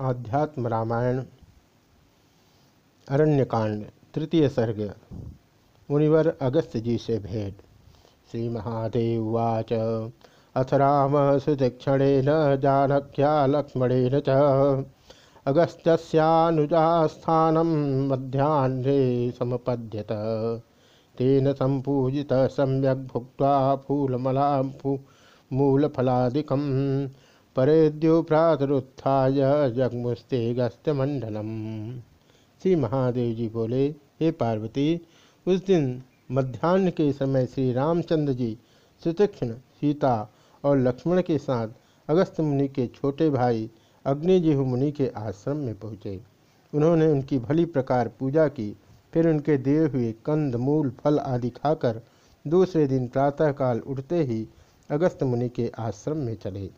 आध्यात्म रामायण, अरण्यकांड, तृतीय सर्ग, मुनिवर अगस्त जी से भेंट। श्री महादेव वाच अथ राम सुदीक्षणेन जानक्या लक्ष्मणेन च। अगस्त्यानुजास्थानं मध्याह्ने समपद्यत। तेन सम्पूजित सम्यक् भुक्त्वा फूलमला मूलफलादिकम्। परेद्यो प्रातरुत्थाय जगमुस्ते गस्त्यमंडलम श्री महादेव जी बोले, हे पार्वती, उस दिन मध्यान्ह के समय श्री रामचंद्र जी सुतीक्षण सीता और लक्ष्मण के साथ अगस्त मुनि के छोटे भाई अग्निजीव मुनि के आश्रम में पहुँचे। उन्होंने उनकी भली प्रकार पूजा की, फिर उनके दिए हुए कंद, मूल, फल आदि खाकर दूसरे दिन प्रातःकाल उठते ही अगस्त मुनि के आश्रम में चले।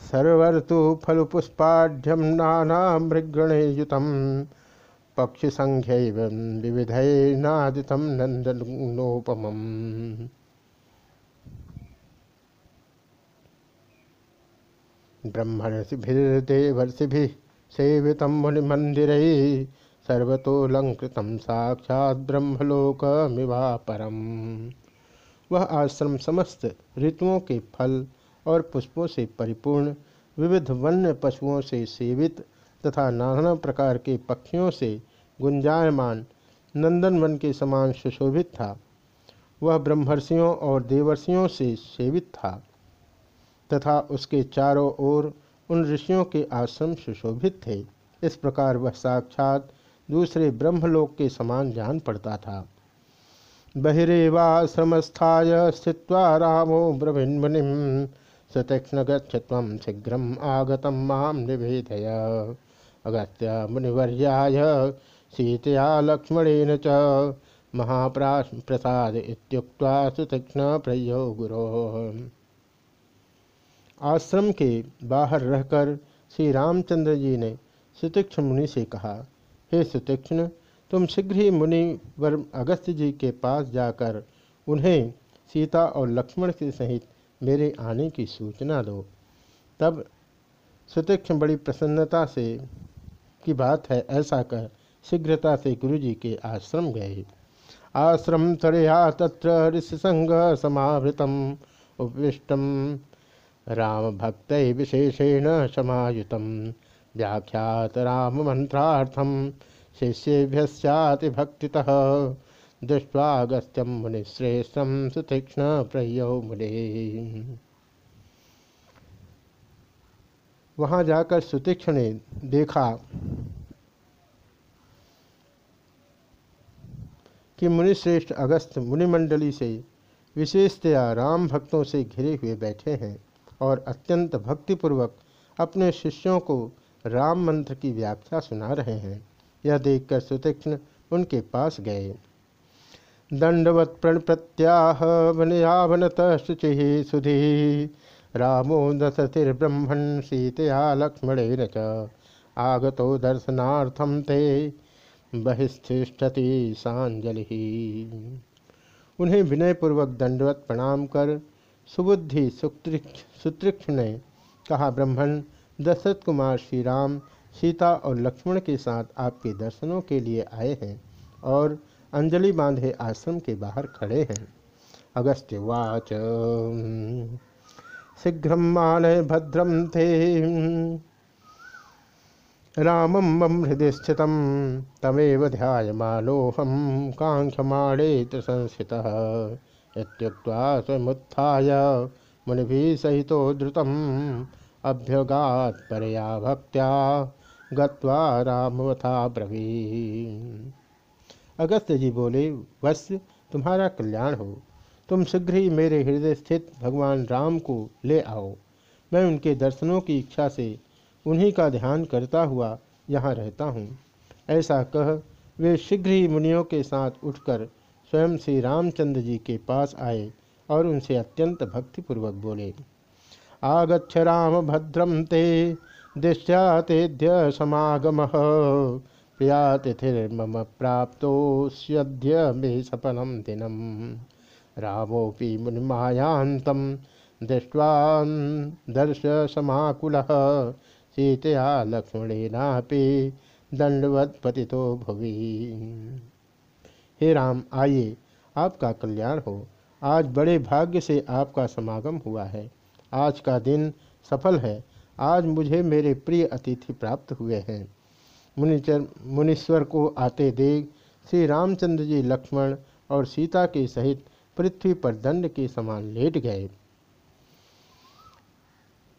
सर्वर्तु फलपुष्पाढ्यम नाना मृगणे युत पक्षिसंख्य विविधनादित नंदनोपम ब्रह्मणशिभिर्देवर्षिभि सेवित मुनिमंदिर सर्वतोलंकृत साक्षात् ब्रह्मलोकमिवा परम वह आश्रम समस्त ऋतुओं के फल और पुष्पों से परिपूर्ण, विविध वन्य पशुओं से सेवित तथा नाना प्रकार के पक्षियों से गुंजायमान नंदनवन के समान सुशोभित था। वह ब्रह्मर्षियों और देवर्षियों से सेवित था तथा उसके चारों ओर उन ऋषियों के आश्रम सुशोभित थे। इस प्रकार वह साक्षात दूसरे ब्रह्मलोक के समान जान पड़ता था। बहिरेवाश्रमस्थाय स्थित रामो ब्रह्मणिम सतीक्षण गच्छम शीघ्र आगत माम अगस्त्य मुनिवर्याय सीतया लक्ष्मणेन च महाप्रसाद इत्युक्त्वा सुतीक्ष्ण प्रयो गुरो। आश्रम के बाहर रहकर श्री रामचंद्र जी ने सुतीक्ष्ण मुनि से कहा, हे सुतीक्ष्ण, तुम शीघ्र ही मुनि वर अगस्त जी के पास जाकर उन्हें सीता और लक्ष्मण के सहित मेरे आने की सूचना दो। तब सुतीक्ष्ण बड़ी प्रसन्नता से, की बात है, ऐसा कह, शीघ्रता से गुरुजी के आश्रम गए। आश्रम तड़या तत्र ऋषिसंग समावृतम, उपविष्टम। राम भक्त विशेषेण समायुत व्याख्यात राम मंत्रार्थम शिष्येभ्यति भक्ति दृष्टवागस्त्यम मुनिश्रेष्ठम सुतीक्ष्ण प्रयो मुने। वहाँ जाकर सुतीक्ष्ण ने देखा कि मुनिश्रेष्ठ अगस्त मुनिमंडली से विशेषतया राम भक्तों से घिरे हुए बैठे हैं और अत्यंत भक्तिपूर्वक अपने शिष्यों को राम मंत्र की व्याख्या सुना रहे हैं। यह देखकर सुतीक्ष्ण उनके पास गए। दंडवत प्रणप्रत्याह वनयावनत शुचि सुधी। रामो दशतिर्ब्रह्मण सीतया लक्ष्मणेन च आगतो दर्शनार्थम ते बहिष्ठति सांजलि उन्हें विनयपूर्वक दंडवत प्रणाम कर सुबुद्धि सुतृक्ष सुतृक्ष ने कहा ब्रह्मण दशरथ कुमार श्री राम सीता और लक्ष्मण के साथ आपके दर्शनों के लिए आए हैं और अंजलि बांधे आश्रम के बाहर खड़े हैं। अगस्त्य वाच। शीघ्र मानय भद्रम थे रामम मम हृदय स्थित तमेव ध्यायमानोहम कांक्षमाणे संस्थित। स्वमुत्थाय मुनि सहित द्रुतम अभ्यगात भक्त्या गत्वा रामवथा ब्रवी अगस्त्य जी बोले, वत्स, तुम्हारा कल्याण हो। तुम शीघ्र ही मेरे हृदय स्थित भगवान राम को ले आओ। मैं उनके दर्शनों की इच्छा से उन्हीं का ध्यान करता हुआ यहाँ रहता हूँ। ऐसा कह, वे शीघ्र ही मुनियों के साथ उठकर स्वयं श्री रामचंद्र जी के पास आए और उनसे अत्यंत भक्तिपूर्वक बोले आगछ राम भद्रम ते दृष्टया तेद्य समागम। प्रिया तिथिर्मम प्राप्तोस्यद्य मे रामोपि मुनिमायान्तं दृष्ट्वा दर्श समाकुलः सीतया लक्ष्मणेनापि दंडवत पतितो भुवि। हे राम, आइए, आपका कल्याण हो। आज बड़े भाग्य से आपका समागम हुआ है। आज का दिन सफल है। आज मुझे मेरे प्रिय अतिथि प्राप्त हुए हैं। मुनिचर मुनीश्वर को आते देख श्री रामचंद्र जी लक्ष्मण और सीता के सहित पृथ्वी पर दंड के समान लेट गए।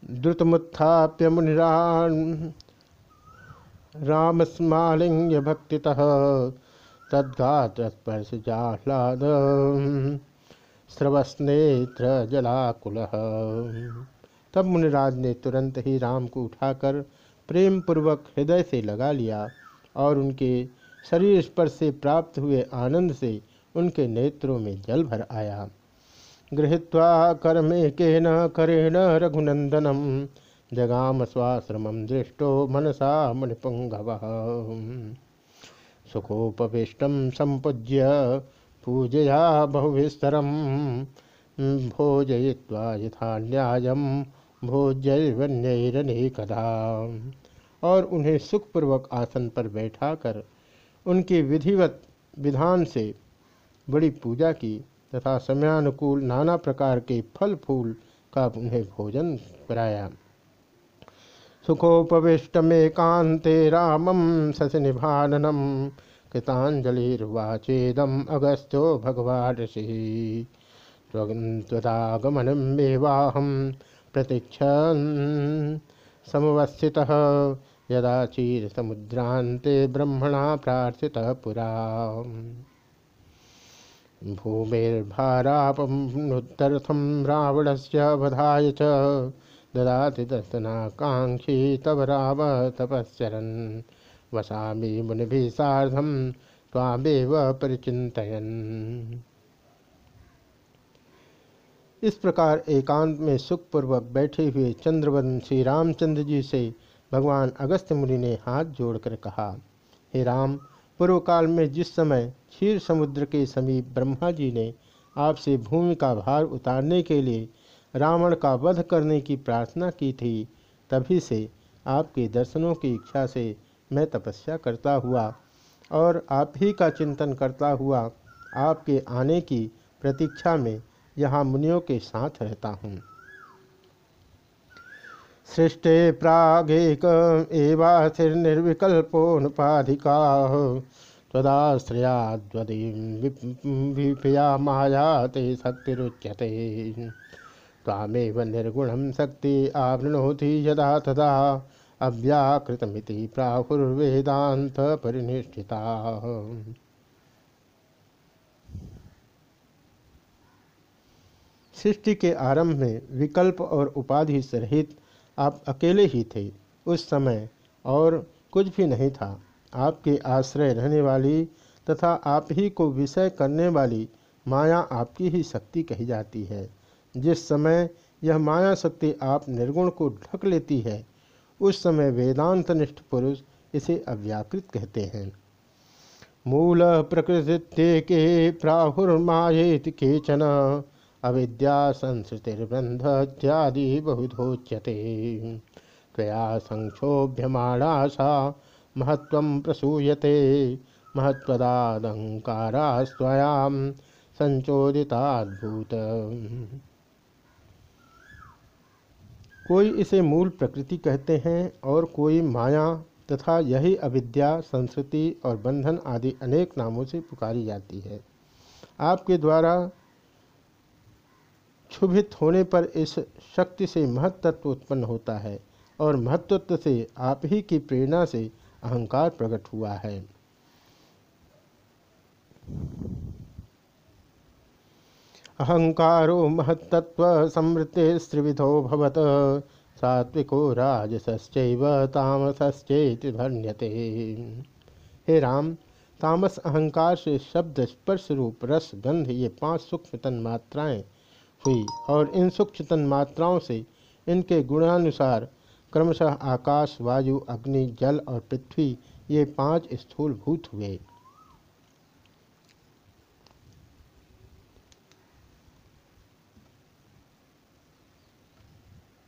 द्रुतमुत्थाप्य मुनिरान रामस्मालिंग्य भक्ति तद्गात स्पर्श जाह्लाद स्रवस्नेत्र जलाकुल। तब मुनिराज ने तुरंत ही राम को उठाकर प्रेम पूर्वक हृदय से लगा लिया और उनके शरीर स्पर्श से प्राप्त हुए आनंद से उनके नेत्रों में जल भर आया। गृहीत्वा कर्मे के न करेण रघुनंदनम, जगाम स्वाश्रम दृष्टो मनसा मुनिपुंगव। सुखोपविष्ट संपूज्य पूजया बहुविस्तर भोजय्वा यथा भोज्यैरनेकदा और उन्हें सुखपूर्वक आसन पर बैठाकर उनकी विधिवत विधान से बड़ी पूजा की तथा समयानुकूल नाना प्रकार के फल फूल का उन्हें भोजन कराया। सुखोपविष्टमेकांते रामम शशिनिभाननम कृतांजलिर्वाचेदम अगस्त्यो भगवान ऋषि। त्वदागमनमेवाहम प्रतीक्षन समवस्थितः। यदा चीर समुद्रांते ब्रह्मणा प्रार्थितः पुरा। भूमिर्भारापमुत्तरथम रावण से वधाय च। ददाति दर्शनाकांक्षी तब राम तपस्रन वसा मुनि साधम तामेव परिचितयन इस प्रकार एकांत में सुखपूर्वक बैठे हुए चंद्रवन श्री रामचंद्र जी से भगवान अगस्त्य मुनि ने हाथ जोड़कर कहा, हे राम पूर्व काल में जिस समय क्षीर समुद्र के समीप ब्रह्मा जी ने आपसे भूमि का भार उतारने के लिए रावण का वध करने की प्रार्थना की थी, तभी से आपके दर्शनों की इच्छा से मैं तपस्या करता हुआ और आप ही का चिंतन करता हुआ आपके आने की प्रतीक्षा में यहाँ मुनियों के साथ रहता हूँ। सृष्टे प्रागेक एवाथिर्निर्विकल्पोनुपाधिका त्वदाश्रयाद्वदीपिया माया ते शक्तिरुच्यते तामेव निर्गुणं शक्ति आवृणोति यदा तदा अव्याकृतमिति प्राहुर्वेदांत परिनिष्ठिता सृष्टि के आरंभ में विकल्प और उपाधि सहित आप अकेले ही थे। उस समय और कुछ भी नहीं था। आपके आश्रय रहने वाली तथा आप ही को विषय करने वाली माया आपकी ही शक्ति कही जाती है। जिस समय यह माया शक्ति आप निर्गुण को ढक लेती है, उस समय वेदांत निष्ठ पुरुष इसे अव्याकृत कहते हैं। मूल प्रकृति के प्राहुर्माएत केचन अविद्या संस्कृतिर्बंध इत्यादि बहुधोच्यते। त्वया संक्षोभ्यमाणा सा महत्व प्रसूयते। महत्वदादंकारा स्वयां संचोदिताद्भुत। कोई इसे मूल प्रकृति कहते हैं और कोई माया तथा यही अविद्या, संस्कृति और बंधन आदि अनेक नामों से पुकारी जाती है। आपके द्वारा क्षुभित होने पर इस शक्ति से महत्त्व उत्पन्न होता है और महत्त्व से आप ही की प्रेरणा से अहंकार प्रकट हुआ है। अहंकारो महत्त्व समृद्धि त्रिविधो भवत, सात्विको राजसश्चैव तामसश्चेति हे राम, तामस अहंकार से शब्द स्पर्श रूप रस गंध ये पाँच सूक्ष्म तन मात्राएँ हुई और इन सूक्ष्मतन मात्राओं से इनके गुणानुसार क्रमशः आकाश, वायु, अग्नि, जल और पृथ्वी ये पाँच स्थूल भूत हुए।